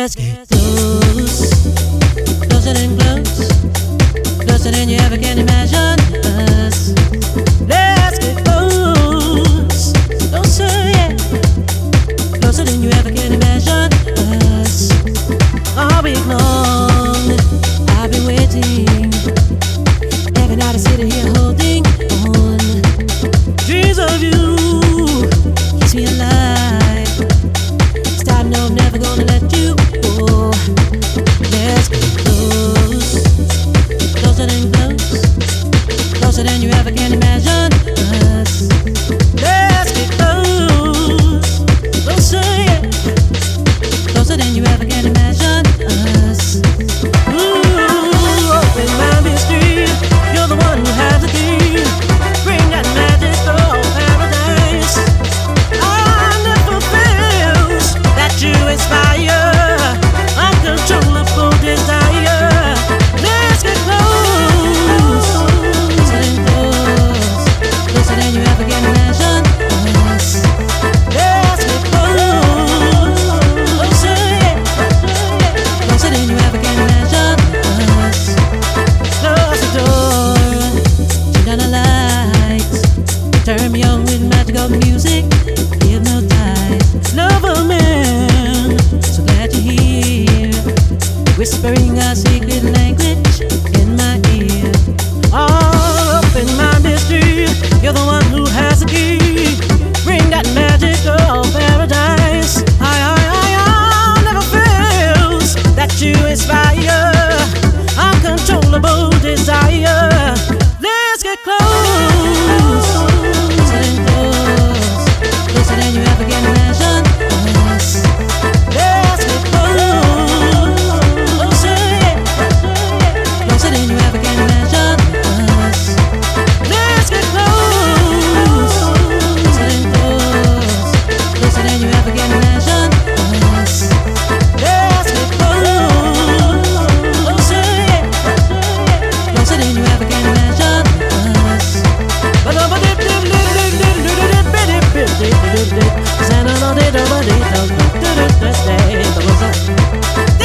let's get close. Closer than close. Closer than you ever can. You're the one who has a key. it. Xanadu did a body, don't do it this day.